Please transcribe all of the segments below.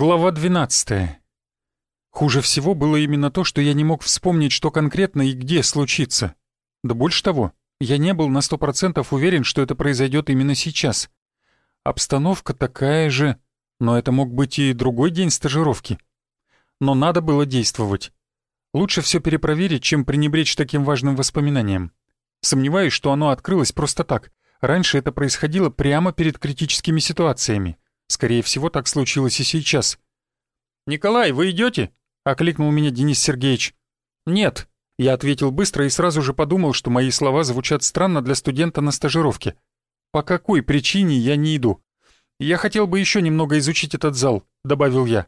Глава 12. Хуже всего было именно то, что я не мог вспомнить, что конкретно и где случится. Да больше того, я не был на сто процентов уверен, что это произойдет именно сейчас. Обстановка такая же, но это мог быть и другой день стажировки. Но надо было действовать. Лучше все перепроверить, чем пренебречь таким важным воспоминанием. Сомневаюсь, что оно открылось просто так. Раньше это происходило прямо перед критическими ситуациями. Скорее всего, так случилось и сейчас. «Николай, вы идете? окликнул меня Денис Сергеевич. «Нет», — я ответил быстро и сразу же подумал, что мои слова звучат странно для студента на стажировке. «По какой причине я не иду? Я хотел бы еще немного изучить этот зал», — добавил я.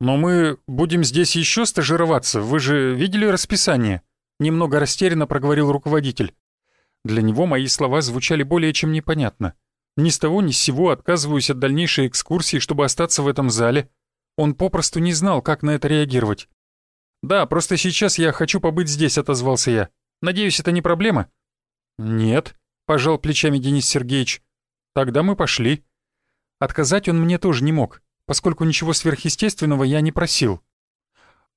«Но мы будем здесь еще стажироваться, вы же видели расписание?» Немного растерянно проговорил руководитель. Для него мои слова звучали более чем непонятно. Ни с того ни с сего отказываюсь от дальнейшей экскурсии, чтобы остаться в этом зале. Он попросту не знал, как на это реагировать. «Да, просто сейчас я хочу побыть здесь», — отозвался я. «Надеюсь, это не проблема?» «Нет», — пожал плечами Денис Сергеевич. «Тогда мы пошли». Отказать он мне тоже не мог, поскольку ничего сверхъестественного я не просил.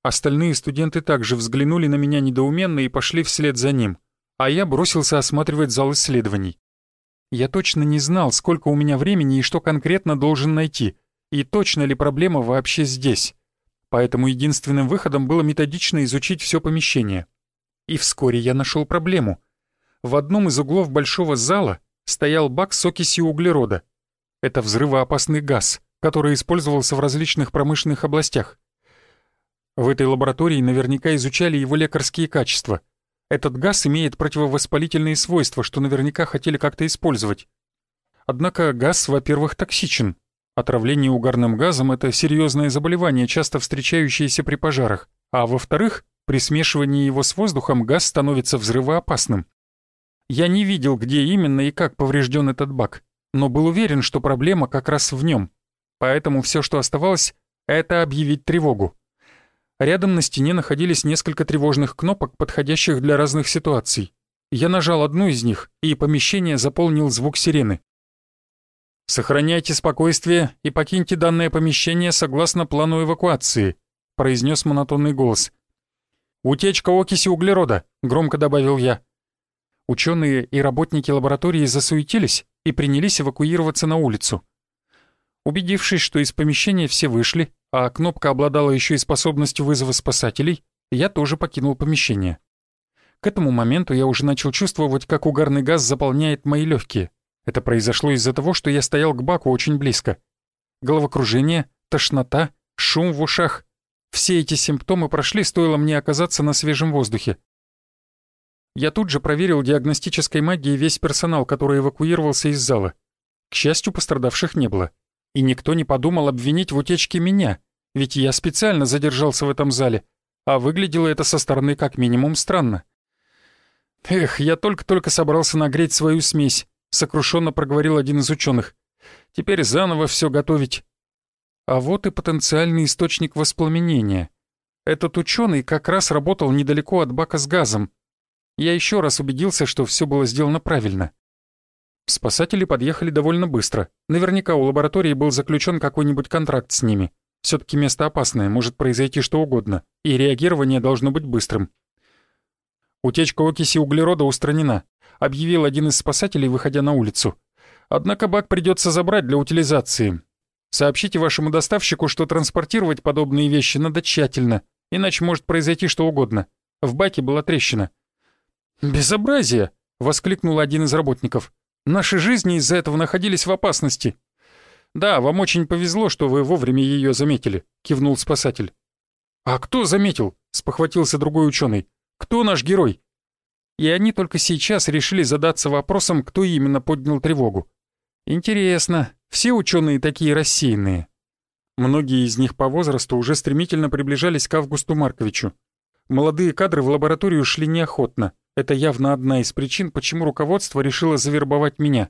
Остальные студенты также взглянули на меня недоуменно и пошли вслед за ним, а я бросился осматривать зал исследований. Я точно не знал, сколько у меня времени и что конкретно должен найти, и точно ли проблема вообще здесь. Поэтому единственным выходом было методично изучить все помещение. И вскоре я нашел проблему. В одном из углов большого зала стоял бак с окисью углерода. Это взрывоопасный газ, который использовался в различных промышленных областях. В этой лаборатории наверняка изучали его лекарские качества — этот газ имеет противовоспалительные свойства, что наверняка хотели как-то использовать. Однако газ, во-первых, токсичен. Отравление угарным газом — это серьезное заболевание, часто встречающееся при пожарах. А во-вторых, при смешивании его с воздухом газ становится взрывоопасным. Я не видел, где именно и как поврежден этот бак, но был уверен, что проблема как раз в нем. Поэтому все, что оставалось, это объявить тревогу. Рядом на стене находились несколько тревожных кнопок, подходящих для разных ситуаций. Я нажал одну из них, и помещение заполнил звук сирены. «Сохраняйте спокойствие и покиньте данное помещение согласно плану эвакуации», произнес монотонный голос. «Утечка окиси углерода», — громко добавил я. Ученые и работники лаборатории засуетились и принялись эвакуироваться на улицу. Убедившись, что из помещения все вышли, а кнопка обладала еще и способностью вызова спасателей, я тоже покинул помещение. К этому моменту я уже начал чувствовать, как угарный газ заполняет мои легкие. Это произошло из-за того, что я стоял к баку очень близко. Головокружение, тошнота, шум в ушах. Все эти симптомы прошли, стоило мне оказаться на свежем воздухе. Я тут же проверил диагностической магией весь персонал, который эвакуировался из зала. К счастью, пострадавших не было и никто не подумал обвинить в утечке меня, ведь я специально задержался в этом зале, а выглядело это со стороны как минимум странно. «Эх, я только-только собрался нагреть свою смесь», — сокрушенно проговорил один из ученых. «Теперь заново все готовить». А вот и потенциальный источник воспламенения. Этот ученый как раз работал недалеко от бака с газом. Я еще раз убедился, что все было сделано правильно. Спасатели подъехали довольно быстро. Наверняка у лаборатории был заключен какой-нибудь контракт с ними. все таки место опасное, может произойти что угодно, и реагирование должно быть быстрым. «Утечка окиси углерода устранена», — объявил один из спасателей, выходя на улицу. «Однако бак придется забрать для утилизации. Сообщите вашему доставщику, что транспортировать подобные вещи надо тщательно, иначе может произойти что угодно. В баке была трещина». «Безобразие!» — воскликнул один из работников. Наши жизни из-за этого находились в опасности. Да, вам очень повезло, что вы вовремя ее заметили, кивнул спасатель. А кто заметил? спохватился другой ученый. Кто наш герой? И они только сейчас решили задаться вопросом, кто именно поднял тревогу. Интересно, все ученые такие рассеянные. Многие из них по возрасту уже стремительно приближались к Августу Марковичу. Молодые кадры в лабораторию шли неохотно, это явно одна из причин, почему руководство решило завербовать меня.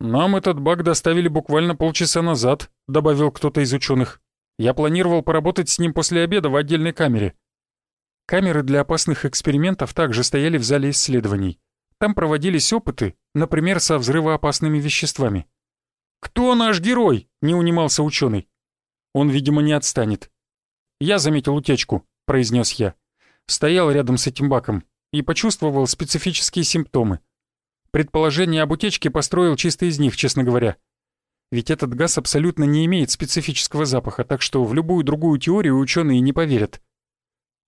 «Нам этот баг доставили буквально полчаса назад», — добавил кто-то из ученых. «Я планировал поработать с ним после обеда в отдельной камере». Камеры для опасных экспериментов также стояли в зале исследований. Там проводились опыты, например, со взрывоопасными веществами. «Кто наш герой?» — не унимался ученый. «Он, видимо, не отстанет». «Я заметил утечку», — произнес я. Стоял рядом с этим баком и почувствовал специфические симптомы. Предположение об утечке построил чисто из них, честно говоря. Ведь этот газ абсолютно не имеет специфического запаха, так что в любую другую теорию ученые не поверят.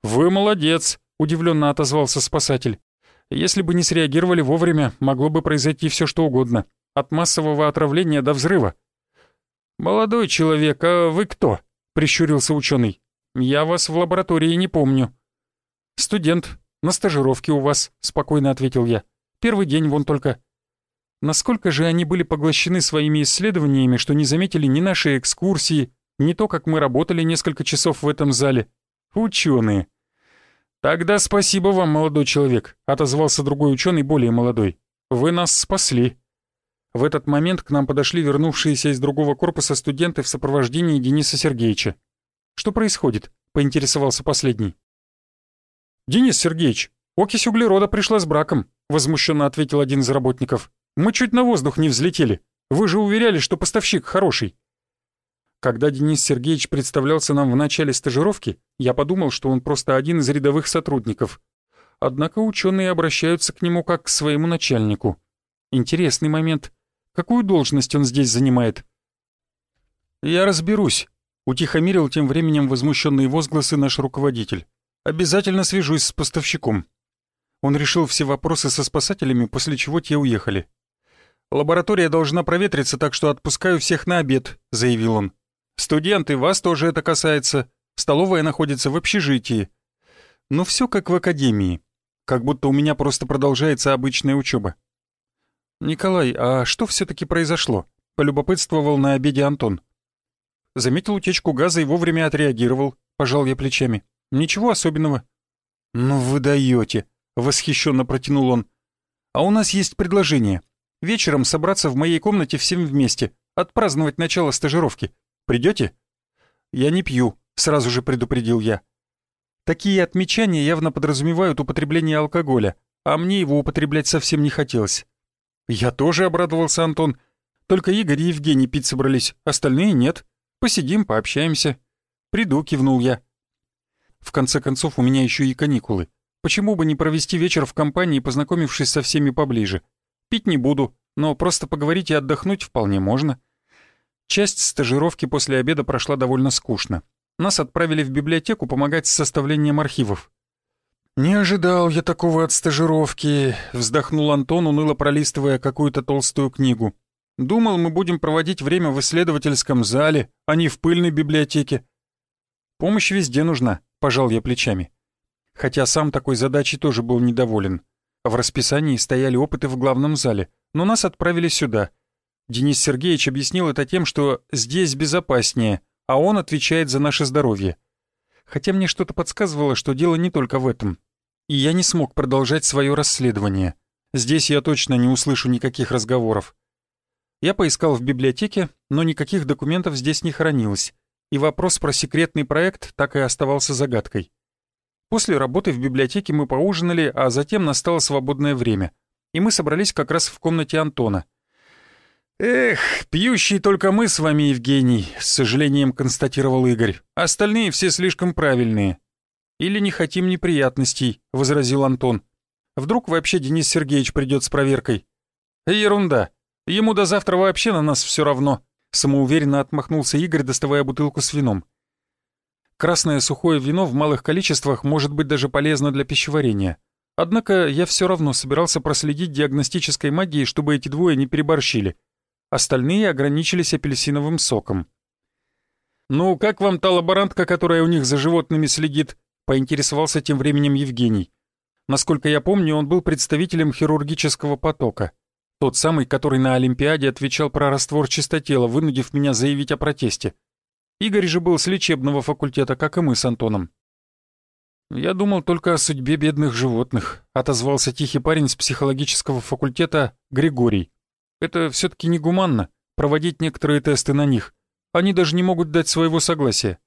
«Вы молодец», — удивленно отозвался спасатель. «Если бы не среагировали вовремя, могло бы произойти все что угодно, от массового отравления до взрыва». «Молодой человек, а вы кто?» — прищурился ученый. «Я вас в лаборатории не помню». «Студент, на стажировке у вас», — спокойно ответил я. «Первый день вон только». Насколько же они были поглощены своими исследованиями, что не заметили ни наши экскурсии, ни то, как мы работали несколько часов в этом зале. Ученые. «Тогда спасибо вам, молодой человек», — отозвался другой ученый, более молодой. «Вы нас спасли». В этот момент к нам подошли вернувшиеся из другого корпуса студенты в сопровождении Дениса Сергеевича. «Что происходит?» — поинтересовался последний. «Денис Сергеевич, окись углерода пришла с браком», — возмущенно ответил один из работников. «Мы чуть на воздух не взлетели. Вы же уверяли, что поставщик хороший». Когда Денис Сергеевич представлялся нам в начале стажировки, я подумал, что он просто один из рядовых сотрудников. Однако ученые обращаются к нему как к своему начальнику. Интересный момент. Какую должность он здесь занимает? «Я разберусь», — утихомирил тем временем возмущенные возгласы наш руководитель. Обязательно свяжусь с поставщиком». Он решил все вопросы со спасателями, после чего те уехали. «Лаборатория должна проветриться, так что отпускаю всех на обед», — заявил он. «Студенты, вас тоже это касается. Столовая находится в общежитии. Но все как в академии. Как будто у меня просто продолжается обычная учеба. «Николай, а что все таки произошло?» — полюбопытствовал на обеде Антон. Заметил утечку газа и вовремя отреагировал, пожал я плечами. Ничего особенного». «Ну вы даете», — восхищенно протянул он. «А у нас есть предложение. Вечером собраться в моей комнате всем вместе, отпраздновать начало стажировки. Придете? «Я не пью», — сразу же предупредил я. Такие отмечания явно подразумевают употребление алкоголя, а мне его употреблять совсем не хотелось. «Я тоже обрадовался, Антон. Только Игорь и Евгений пить собрались, остальные нет. Посидим, пообщаемся». «Приду», — кивнул я. В конце концов, у меня еще и каникулы. Почему бы не провести вечер в компании, познакомившись со всеми поближе? Пить не буду, но просто поговорить и отдохнуть вполне можно. Часть стажировки после обеда прошла довольно скучно. Нас отправили в библиотеку помогать с составлением архивов. «Не ожидал я такого от стажировки», — вздохнул Антон, уныло пролистывая какую-то толстую книгу. «Думал, мы будем проводить время в исследовательском зале, а не в пыльной библиотеке. Помощь везде нужна, пожал я плечами. Хотя сам такой задачей тоже был недоволен. В расписании стояли опыты в главном зале, но нас отправили сюда. Денис Сергеевич объяснил это тем, что здесь безопаснее, а он отвечает за наше здоровье. Хотя мне что-то подсказывало, что дело не только в этом. И я не смог продолжать свое расследование. Здесь я точно не услышу никаких разговоров. Я поискал в библиотеке, но никаких документов здесь не хранилось и вопрос про секретный проект так и оставался загадкой. После работы в библиотеке мы поужинали, а затем настало свободное время, и мы собрались как раз в комнате Антона. «Эх, пьющий только мы с вами, Евгений», — с сожалением констатировал Игорь. «Остальные все слишком правильные». «Или не хотим неприятностей», — возразил Антон. «Вдруг вообще Денис Сергеевич придет с проверкой?» «Ерунда. Ему до завтра вообще на нас все равно», Самоуверенно отмахнулся Игорь, доставая бутылку с вином. Красное сухое вино в малых количествах может быть даже полезно для пищеварения. Однако я все равно собирался проследить диагностической магией, чтобы эти двое не переборщили. Остальные ограничились апельсиновым соком. «Ну, как вам та лаборантка, которая у них за животными следит?» — поинтересовался тем временем Евгений. Насколько я помню, он был представителем хирургического потока. Тот самый, который на Олимпиаде отвечал про раствор чистотела, вынудив меня заявить о протесте. Игорь же был с лечебного факультета, как и мы с Антоном. «Я думал только о судьбе бедных животных», — отозвался тихий парень с психологического факультета Григорий. «Это все-таки негуманно, проводить некоторые тесты на них. Они даже не могут дать своего согласия».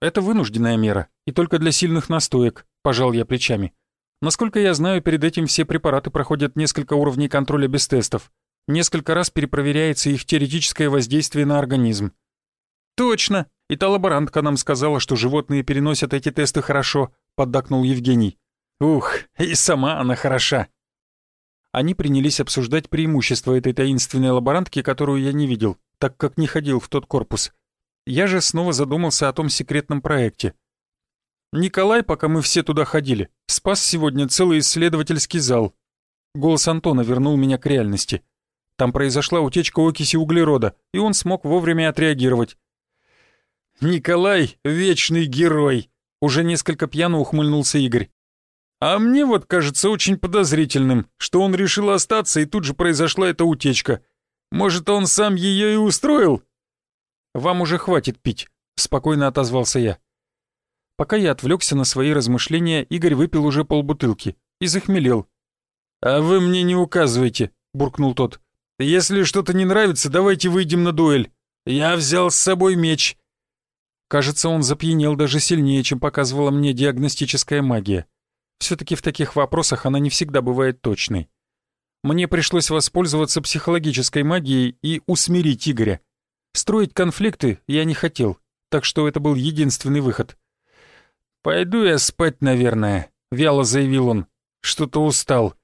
«Это вынужденная мера, и только для сильных настоек», — пожал я плечами. Насколько я знаю, перед этим все препараты проходят несколько уровней контроля без тестов. Несколько раз перепроверяется их теоретическое воздействие на организм. «Точно! И та лаборантка нам сказала, что животные переносят эти тесты хорошо», — поддакнул Евгений. «Ух, и сама она хороша!» Они принялись обсуждать преимущества этой таинственной лаборантки, которую я не видел, так как не ходил в тот корпус. Я же снова задумался о том секретном проекте. Николай, пока мы все туда ходили, спас сегодня целый исследовательский зал. Голос Антона вернул меня к реальности. Там произошла утечка окиси углерода, и он смог вовремя отреагировать. «Николай — вечный герой!» — уже несколько пьяно ухмыльнулся Игорь. «А мне вот кажется очень подозрительным, что он решил остаться, и тут же произошла эта утечка. Может, он сам ее и устроил?» «Вам уже хватит пить», — спокойно отозвался я. Пока я отвлекся на свои размышления, Игорь выпил уже полбутылки и захмелел. «А вы мне не указывайте», — буркнул тот. «Если что-то не нравится, давайте выйдем на дуэль. Я взял с собой меч». Кажется, он запьянел даже сильнее, чем показывала мне диагностическая магия. Все-таки в таких вопросах она не всегда бывает точной. Мне пришлось воспользоваться психологической магией и усмирить Игоря. Строить конфликты я не хотел, так что это был единственный выход. «Пойду я спать, наверное», — вяло заявил он. «Что-то устал».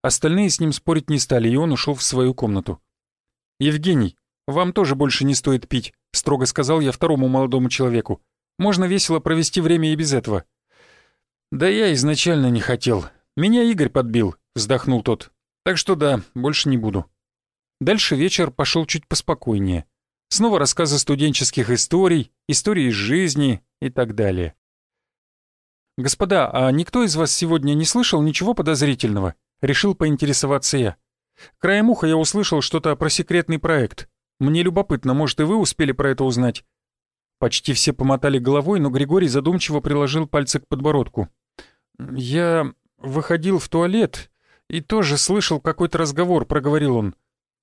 Остальные с ним спорить не стали, и он ушел в свою комнату. «Евгений, вам тоже больше не стоит пить», — строго сказал я второму молодому человеку. «Можно весело провести время и без этого». «Да я изначально не хотел. Меня Игорь подбил», — вздохнул тот. «Так что да, больше не буду». Дальше вечер пошел чуть поспокойнее. Снова рассказы студенческих историй, истории из жизни и так далее. «Господа, а никто из вас сегодня не слышал ничего подозрительного?» Решил поинтересоваться я. Краем уха я услышал что-то про секретный проект. Мне любопытно, может, и вы успели про это узнать?» Почти все помотали головой, но Григорий задумчиво приложил пальцы к подбородку. «Я выходил в туалет и тоже слышал какой-то разговор», — проговорил он.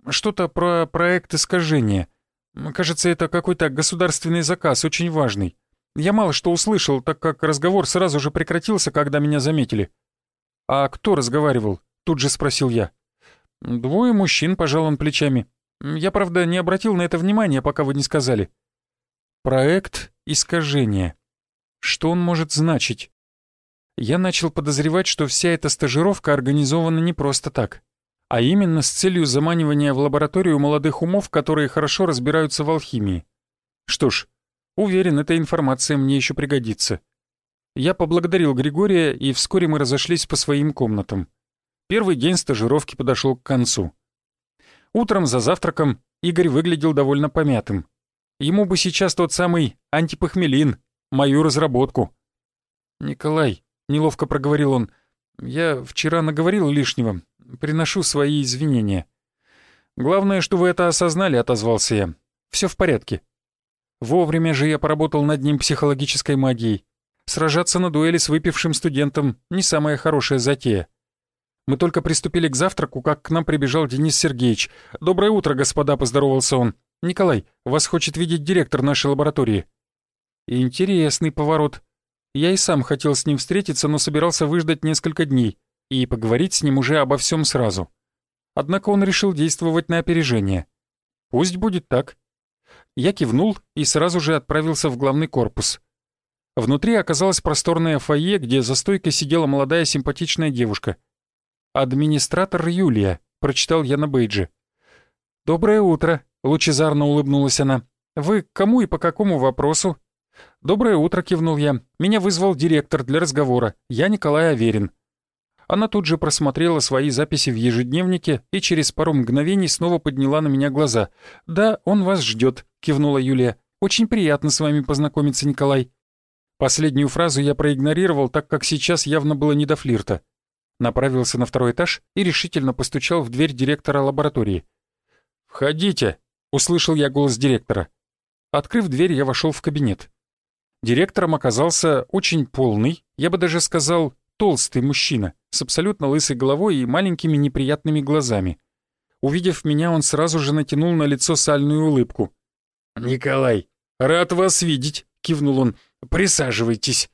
«Что-то про проект искажения. Кажется, это какой-то государственный заказ, очень важный. Я мало что услышал, так как разговор сразу же прекратился, когда меня заметили. «А кто разговаривал?» — тут же спросил я. «Двое мужчин», — пожал он плечами. «Я, правда, не обратил на это внимания, пока вы не сказали». «Проект искажения. Что он может значить?» Я начал подозревать, что вся эта стажировка организована не просто так, а именно с целью заманивания в лабораторию молодых умов, которые хорошо разбираются в алхимии. Что ж, Уверен, эта информация мне еще пригодится. Я поблагодарил Григория, и вскоре мы разошлись по своим комнатам. Первый день стажировки подошел к концу. Утром за завтраком Игорь выглядел довольно помятым. Ему бы сейчас тот самый антипохмелин, мою разработку. «Николай», — неловко проговорил он, — «я вчера наговорил лишнего, приношу свои извинения». «Главное, что вы это осознали», — отозвался я. «Все в порядке. Вовремя же я поработал над ним психологической магией. Сражаться на дуэли с выпившим студентом — не самая хорошая затея. Мы только приступили к завтраку, как к нам прибежал Денис Сергеевич. «Доброе утро, господа», — поздоровался он. «Николай, вас хочет видеть директор нашей лаборатории». Интересный поворот. Я и сам хотел с ним встретиться, но собирался выждать несколько дней и поговорить с ним уже обо всем сразу. Однако он решил действовать на опережение. Пусть будет так. Я кивнул и сразу же отправился в главный корпус. Внутри оказалось просторное фойе, где за стойкой сидела молодая симпатичная девушка. «Администратор Юлия», — прочитал я на бейджи. «Доброе утро», — лучезарно улыбнулась она. «Вы к кому и по какому вопросу?» «Доброе утро», — кивнул я. «Меня вызвал директор для разговора. Я Николай Аверин». Она тут же просмотрела свои записи в ежедневнике и через пару мгновений снова подняла на меня глаза. «Да, он вас ждет», — кивнула Юлия. «Очень приятно с вами познакомиться, Николай». Последнюю фразу я проигнорировал, так как сейчас явно было не до флирта. Направился на второй этаж и решительно постучал в дверь директора лаборатории. «Входите!» — услышал я голос директора. Открыв дверь, я вошел в кабинет. Директором оказался очень полный, я бы даже сказал, толстый мужчина с абсолютно лысой головой и маленькими неприятными глазами. Увидев меня, он сразу же натянул на лицо сальную улыбку. «Николай, рад вас видеть», — кивнул он. «Присаживайтесь».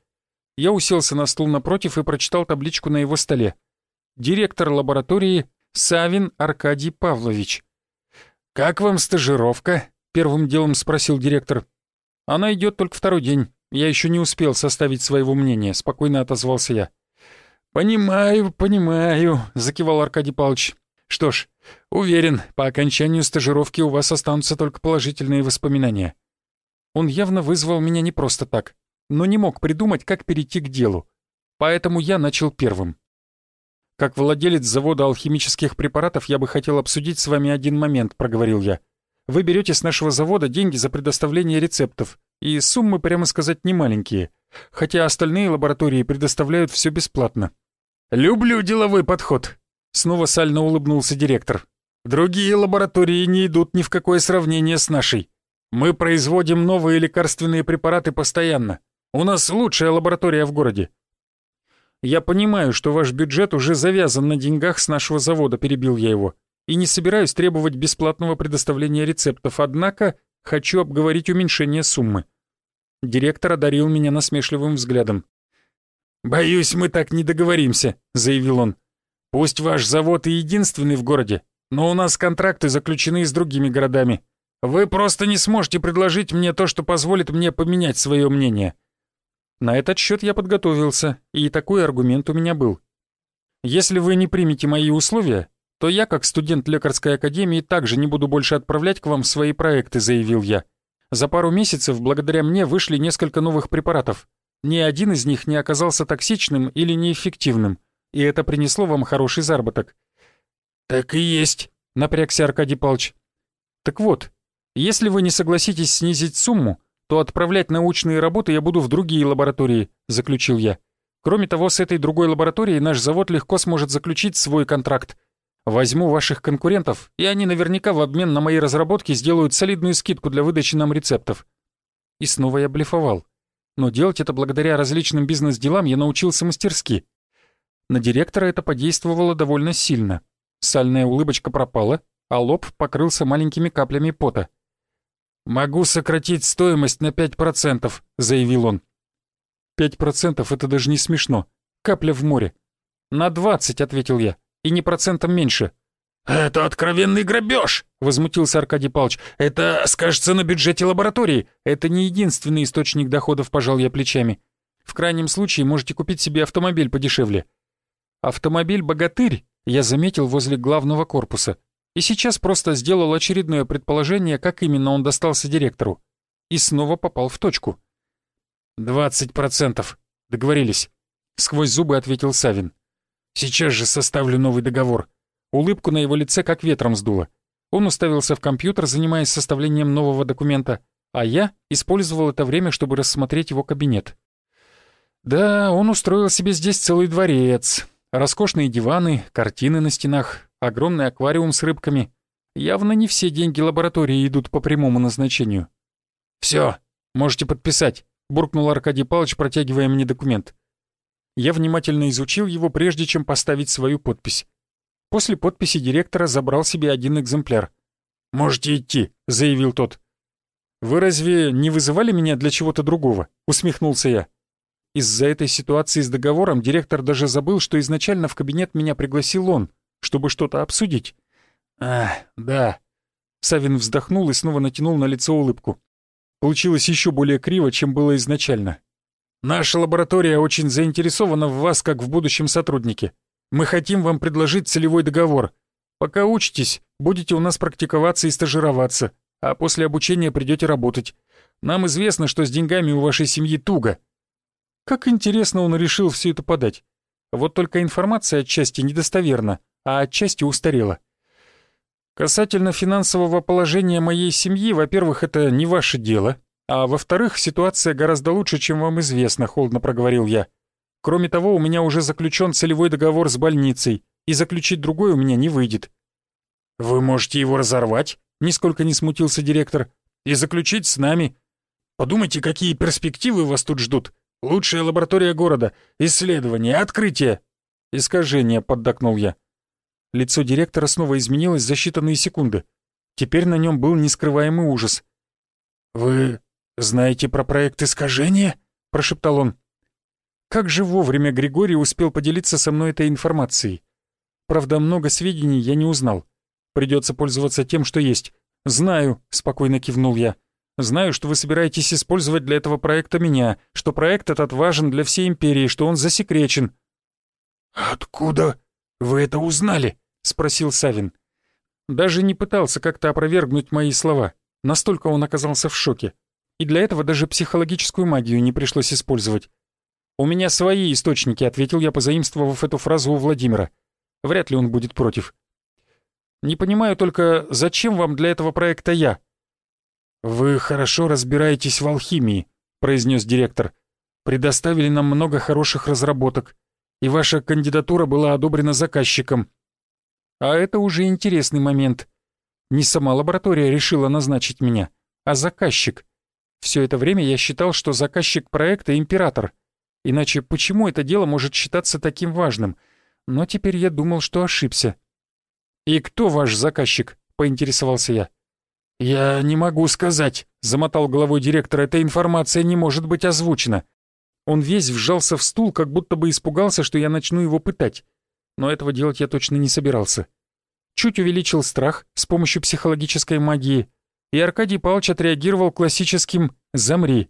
Я уселся на стул напротив и прочитал табличку на его столе. «Директор лаборатории Савин Аркадий Павлович. «Как вам стажировка?» — первым делом спросил директор. «Она идет только второй день. Я еще не успел составить своего мнения», — спокойно отозвался я. «Понимаю, понимаю», — закивал Аркадий Павлович. «Что ж, уверен, по окончанию стажировки у вас останутся только положительные воспоминания». Он явно вызвал меня не просто так, но не мог придумать, как перейти к делу. Поэтому я начал первым. «Как владелец завода алхимических препаратов я бы хотел обсудить с вами один момент», — проговорил я. «Вы берете с нашего завода деньги за предоставление рецептов, и суммы, прямо сказать, не маленькие, хотя остальные лаборатории предоставляют все бесплатно. «Люблю деловой подход», — снова сально улыбнулся директор. «Другие лаборатории не идут ни в какое сравнение с нашей. Мы производим новые лекарственные препараты постоянно. У нас лучшая лаборатория в городе». «Я понимаю, что ваш бюджет уже завязан на деньгах с нашего завода», — перебил я его. «И не собираюсь требовать бесплатного предоставления рецептов, однако хочу обговорить уменьшение суммы». Директор одарил меня насмешливым взглядом. «Боюсь, мы так не договоримся», — заявил он. «Пусть ваш завод и единственный в городе, но у нас контракты заключены с другими городами. Вы просто не сможете предложить мне то, что позволит мне поменять свое мнение». На этот счет я подготовился, и такой аргумент у меня был. «Если вы не примете мои условия, то я, как студент лекарской академии, также не буду больше отправлять к вам свои проекты», — заявил я. «За пару месяцев благодаря мне вышли несколько новых препаратов, ни один из них не оказался токсичным или неэффективным, и это принесло вам хороший заработок». «Так и есть», — напрягся Аркадий Палч. «Так вот, если вы не согласитесь снизить сумму, то отправлять научные работы я буду в другие лаборатории», — заключил я. «Кроме того, с этой другой лабораторией наш завод легко сможет заключить свой контракт. Возьму ваших конкурентов, и они наверняка в обмен на мои разработки сделают солидную скидку для выдачи нам рецептов». И снова я блефовал но делать это благодаря различным бизнес-делам я научился мастерски. На директора это подействовало довольно сильно. Сальная улыбочка пропала, а лоб покрылся маленькими каплями пота. «Могу сократить стоимость на 5%, — заявил он. «Пять процентов — это даже не смешно. Капля в море». «На двадцать», — ответил я, — «и не процентом меньше». «Это откровенный грабеж!» — возмутился Аркадий Павлович. «Это скажется на бюджете лаборатории. Это не единственный источник доходов, пожал я плечами. В крайнем случае можете купить себе автомобиль подешевле». Автомобиль «Богатырь» я заметил возле главного корпуса. И сейчас просто сделал очередное предположение, как именно он достался директору. И снова попал в точку. «Двадцать процентов. Договорились», — сквозь зубы ответил Савин. «Сейчас же составлю новый договор». Улыбку на его лице как ветром сдуло. Он уставился в компьютер, занимаясь составлением нового документа, а я использовал это время, чтобы рассмотреть его кабинет. Да, он устроил себе здесь целый дворец. Роскошные диваны, картины на стенах, огромный аквариум с рыбками. Явно не все деньги лаборатории идут по прямому назначению. «Все, можете подписать», — буркнул Аркадий Павлович, протягивая мне документ. Я внимательно изучил его, прежде чем поставить свою подпись. После подписи директора забрал себе один экземпляр. «Можете идти», — заявил тот. «Вы разве не вызывали меня для чего-то другого?» — усмехнулся я. Из-за этой ситуации с договором директор даже забыл, что изначально в кабинет меня пригласил он, чтобы что-то обсудить. «А, да». Савин вздохнул и снова натянул на лицо улыбку. Получилось еще более криво, чем было изначально. «Наша лаборатория очень заинтересована в вас как в будущем сотруднике. Мы хотим вам предложить целевой договор. Пока учитесь, будете у нас практиковаться и стажироваться, а после обучения придете работать. Нам известно, что с деньгами у вашей семьи туго». Как интересно он решил все это подать. Вот только информация отчасти недостоверна, а отчасти устарела. Касательно финансового положения моей семьи, во-первых, это не ваше дело, а во-вторых, ситуация гораздо лучше, чем вам известно, холодно проговорил я. Кроме того, у меня уже заключен целевой договор с больницей, и заключить другой у меня не выйдет». «Вы можете его разорвать?» — нисколько не смутился директор. «И заключить с нами. Подумайте, какие перспективы вас тут ждут. Лучшая лаборатория города, исследования, открытия». «Искажение», — поддакнул я. Лицо директора снова изменилось за считанные секунды. Теперь на нем был нескрываемый ужас. «Вы знаете про проект искажения?» — прошептал он. Как же вовремя Григорий успел поделиться со мной этой информацией. Правда, много сведений я не узнал. Придется пользоваться тем, что есть. «Знаю», — спокойно кивнул я. «Знаю, что вы собираетесь использовать для этого проекта меня, что проект этот важен для всей империи, что он засекречен». «Откуда вы это узнали?» — спросил Савин. Даже не пытался как-то опровергнуть мои слова. Настолько он оказался в шоке. И для этого даже психологическую магию не пришлось использовать. «У меня свои источники», — ответил я, позаимствовав эту фразу у Владимира. Вряд ли он будет против. «Не понимаю только, зачем вам для этого проекта я?» «Вы хорошо разбираетесь в алхимии», — произнес директор. «Предоставили нам много хороших разработок, и ваша кандидатура была одобрена заказчиком». А это уже интересный момент. Не сама лаборатория решила назначить меня, а заказчик. Все это время я считал, что заказчик проекта — император. Иначе почему это дело может считаться таким важным? Но теперь я думал, что ошибся. «И кто ваш заказчик?» — поинтересовался я. «Я не могу сказать», — замотал головой директор. «Эта информация не может быть озвучена». Он весь вжался в стул, как будто бы испугался, что я начну его пытать. Но этого делать я точно не собирался. Чуть увеличил страх с помощью психологической магии, и Аркадий Павлович отреагировал классическим «замри».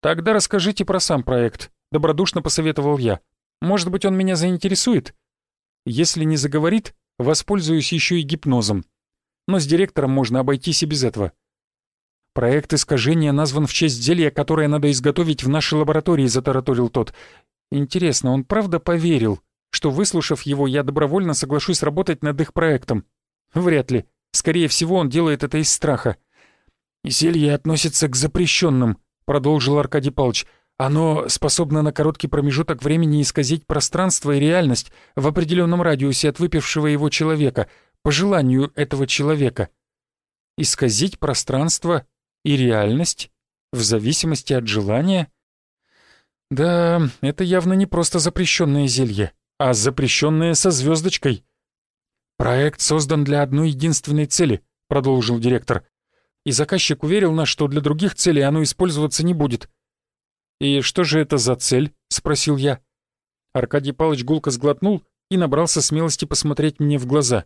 «Тогда расскажите про сам проект», — добродушно посоветовал я. «Может быть, он меня заинтересует? Если не заговорит, воспользуюсь еще и гипнозом. Но с директором можно обойтись и без этого». «Проект искажения назван в честь зелья, которое надо изготовить в нашей лаборатории», — затараторил тот. «Интересно, он правда поверил, что, выслушав его, я добровольно соглашусь работать над их проектом? Вряд ли. Скорее всего, он делает это из страха». «Зелье относится к запрещенным», продолжил Аркадий Павлович. Оно способно на короткий промежуток времени исказить пространство и реальность в определенном радиусе от выпившего его человека, по желанию этого человека. Исказить пространство и реальность в зависимости от желания? Да, это явно не просто запрещенное зелье, а запрещенное со звездочкой. Проект создан для одной единственной цели, продолжил директор и заказчик уверил нас, что для других целей оно использоваться не будет. «И что же это за цель?» — спросил я. Аркадий Павлович гулко сглотнул и набрался смелости посмотреть мне в глаза.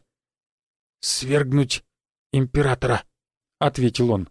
«Свергнуть императора», — ответил он.